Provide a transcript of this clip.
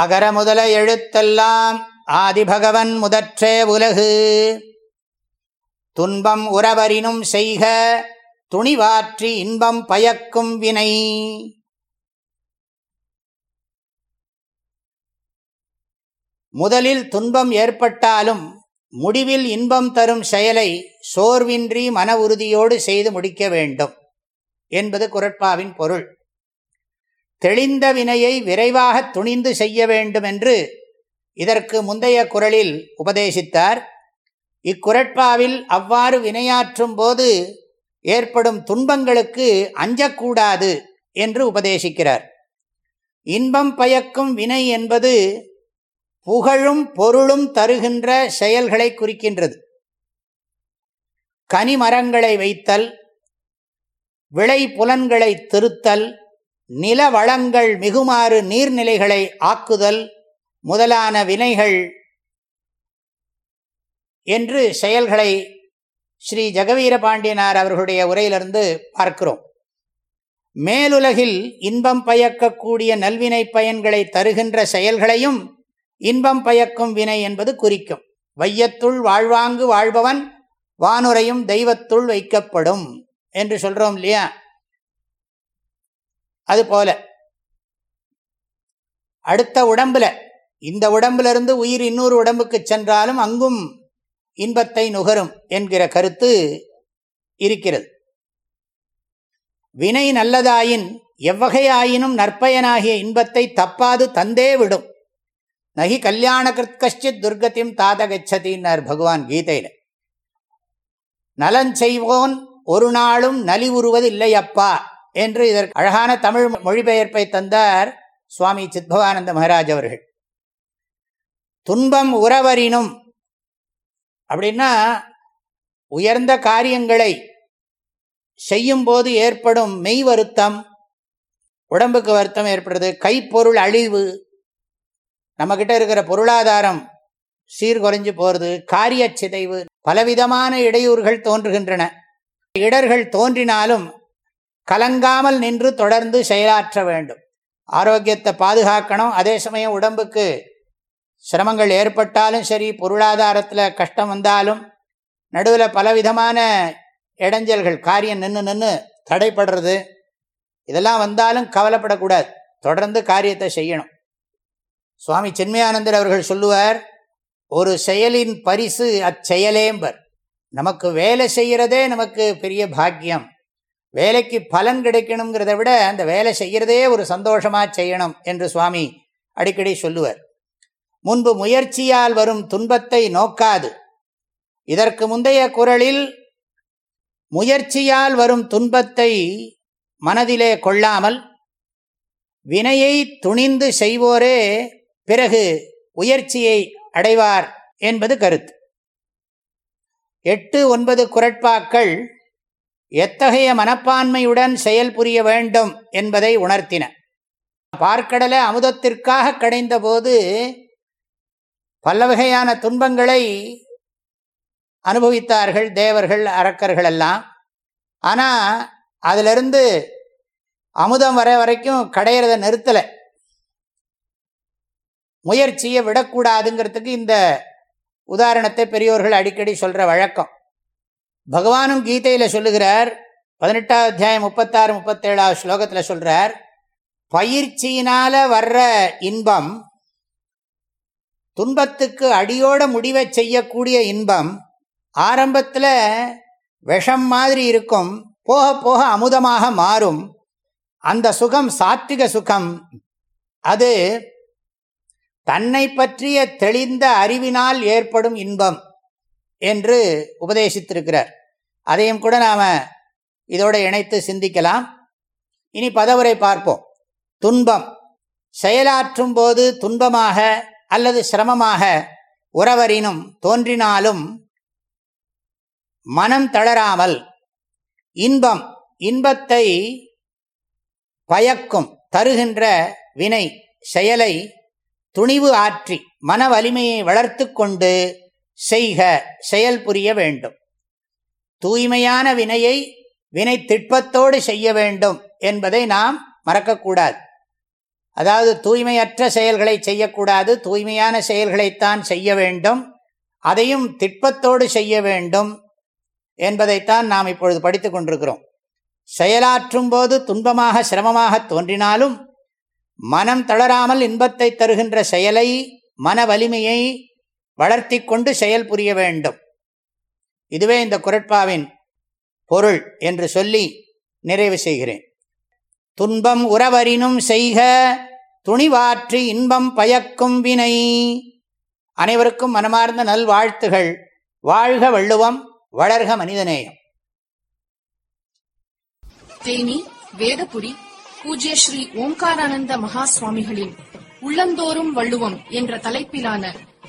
அகர முதல எழுத்தெல்லாம் ஆதிபகவன் முதற்றே உலகு. துன்பம் உறவரினும் செய்க துணிவாற்றி இன்பம் பயக்கும் வினை. முதலில் துன்பம் ஏற்பட்டாலும் முடிவில் இன்பம் தரும் செயலை சோர்வின்றி மன உறுதியோடு செய்து முடிக்க வேண்டும் என்பது குரட்பாவின் பொருள். தெளிந்த வினையை விரைவாக துணிந்து செய்ய வேண்டும் என்று இதற்கு முந்தைய குரலில் உபதேசித்தார். இக்குரட்பாவில் அவ்வாறு வினையாற்றும் போது ஏற்படும் துன்பங்களுக்கு அஞ்சக்கூடாது என்று உபதேசிக்கிறார். இன்பம் பயக்கும் வினை என்பது புகழும் பொருளும் தருகின்ற செயல்களை குறிக்கின்றது. கனிமரங்களை வைத்தல் விளை புலன்களை திருத்தல் நில வளங்கள் மிகுமாறு நீர்நிலைகளை ஆக்குதல் முதலான வினைகள் என்று செயல்களை ஸ்ரீ ஜெகவீர பாண்டியனார் அவர்களுடைய உரையிலிருந்து பார்க்கிறோம். மேலுலகில் இன்பம் பயக்கக்கூடிய நல்வினை பயன்களை தருகின்ற செயல்களையும் இன்பம் பயக்கும் வினை என்பது குறிக்கும். வையத்துள் வாழ்வாங்கு வாழ்பவன் வானுரையும் தெய்வத்துள் வைக்கப்படும் என்று சொல்றோம் இல்லையா? அது போல அடுத்த உடம்புல இந்த உடம்புல இருந்து உயிர் இன்னொரு உடம்புக்கு சென்றாலும் அங்கும் இன்பத்தை நுகரும் என்கிற கருத்து இருக்கிறது. வினை நல்லதாயின் எவ்வகையாயினும் நற்பயனாகிய இன்பத்தை தப்பாது தந்தே விடும். நகி கல்யாண கிருத்கஷ்டித் துர்கத்தையும் தாத கச்சதின்னார் பகவான் கீதையில. நலஞ்செய்வோன் ஒரு நாளும் நலிவுறுவது இல்லையப்பா என்று இதற்கு அழகான தமிழ் மொழிபெயர்ப்பை தந்தார் சுவாமி சித்பவானந்த மகாராஜ் அவர்கள். துன்பம் உறவரினும் அப்படின்னா உயர்ந்த காரியங்களை செய்யும்போது ஏற்படும் மெய் வருத்தம் உடம்புக்கு வருத்தம் ஏற்படுறது கைப்பொருள் அழிவு நம்மக்கிட்ட இருக்கிற பொருளாதாரம் சீர்குறைஞ்சு போகிறது காரிய சிதைவு பலவிதமான இடையூறுகள் தோன்றுகின்றன. இடர்கள் தோன்றினாலும் கலங்காமல் நின்று தொடர்ந்து செயலாற்ற வேண்டும். ஆரோக்கியத்தை பாதுகாக்கணும். அதே சமயம் உடம்புக்கு சிரமங்கள் ஏற்பட்டாலும் சரி பொருளாதாரத்தில் கஷ்டம் வந்தாலும் நடுவில் பலவிதமான இடைஞ்சல்கள் காரியம் நின்று நின்று தடைப்படுறது. இதெல்லாம் வந்தாலும் கவலைப்படக்கூடாது. தொடர்ந்து காரியத்தை செய்யணும். சுவாமி சென்மயானந்தர் அவர்கள் சொல்லுவார் ஒரு செயலின் பரிசு அச்செயலேம்பர். நமக்கு வேலை செய்கிறதே நமக்கு பெரிய பாக்கியம். வேலைக்கு பலன் கிடைக்கணுங்கிறத விட அந்த வேலை செய்கிறதே ஒரு சந்தோஷமாக செய்யணும் என்று சுவாமி அடிக்கடி சொல்லுவர். முன்பு முயற்சியால் வரும் துன்பத்தை நோக்காது. இதற்கு முந்தைய குரலில் முயற்சியால் வரும் துன்பத்தை மனதிலே கொள்ளாமல் வினையை துணிந்து செய்வோரே பிறகு உயர்ச்சியை அடைவார் என்பது கருத்து. எட்டு ஒன்பது குரட்பாக்கள் எத்தகைய மனப்பான்மையுடன் செயல் புரிய வேண்டும் என்பதை உணர்த்தின. பார்க்கடலை அமுதத்திற்காக கடைந்தபோது பல வகையான துன்பங்களை அனுபவித்தார்கள் தேவர்கள் அரக்கர்கள் எல்லாம். ஆனால் அதிலிருந்து அமுதம் வர வரைக்கும் கடையிறத நிறுத்தலை. முயற்சியை விடக்கூடாதுங்கிறதுக்கு இந்த உதாரணத்தை பெரியோர்கள் அடிக்கடி சொல்கிற வழக்கம். பகவானும் கீதையில் சொல்லுகிறார் பதினெட்டாவது அத்தியாயம் முப்பத்தாறு முப்பத்தேழாவது ஸ்லோகத்தில் சொல்கிறார் பயிற்சியினால் வர்ற இன்பம் துன்பத்துக்கு அடியோட முடிவை செய்யக்கூடிய இன்பம் ஆரம்பத்தில் விஷம் மாதிரி இருக்கும் போக போக அமுதமாக மாறும் அந்த சுகம் சாத்விக சுகம் அது தன்னை பற்றிய தெளிந்த அறிவினால் ஏற்படும் இன்பம். என்று உபதேசித்திருக்கிறார். அதையும் கூட நாம் இதோடு இணைத்து சிந்திக்கலாம். இனி பதவுரை பார்ப்போம். துன்பம். செயலாற்றும் போது துன்பமாக அல்லது சிரமமாக உறவரினும் தோன்றினாலும் மனம் தளராமல் இன்பம் இன்பத்தை பயக்கும் தருகின்ற வினை செயலை துணிவு ஆற்றி மன வலிமையை வளர்த்து கொண்டு செய்க செயல் புரிய வேண்டும். தூய்மையான வினையை வினை திட்பத்தோடு செய்ய வேண்டும் என்பதை நாம் மறக்கக்கூடாது. அதாவது தூய்மையற்ற செயல்களை செய்யக்கூடாது தூய்மையான செயல்களைத்தான் செய்ய வேண்டும் அதையும் திட்பத்தோடு செய்ய வேண்டும் என்பதைத்தான் நாம் இப்பொழுது படித்துக் கொண்டிருக்கிறோம். செயலாற்றும் போது துன்பமாக சிரமமாக தோன்றினாலும் மனம் தளராமல் இன்பத்தை தருகின்ற செயலை மன வலிமையை வளர்த்தி கொண்டு செயல் புரிய வேண்டும். இதுவே இந்த குரட்பாவின் பொருள் என்று சொல்லி நிறைவு செய்கிறேன். துன்பம் உறவரினும் செய்க துணிவாற்றி இன்பம் பயக்கும் வினை. அனைவருக்கும் மனமார்ந்த நல்வாழ்த்துகள். வாழ்க வள்ளுவம் வளர்க மனிதநேயம். தேனி வேதபுரி பூஜ்ய ஸ்ரீ ஓம்காரானந்த மகா சுவாமிகளின் உள்ளந்தோறும் வள்ளுவம் என்ற தலைப்பிலான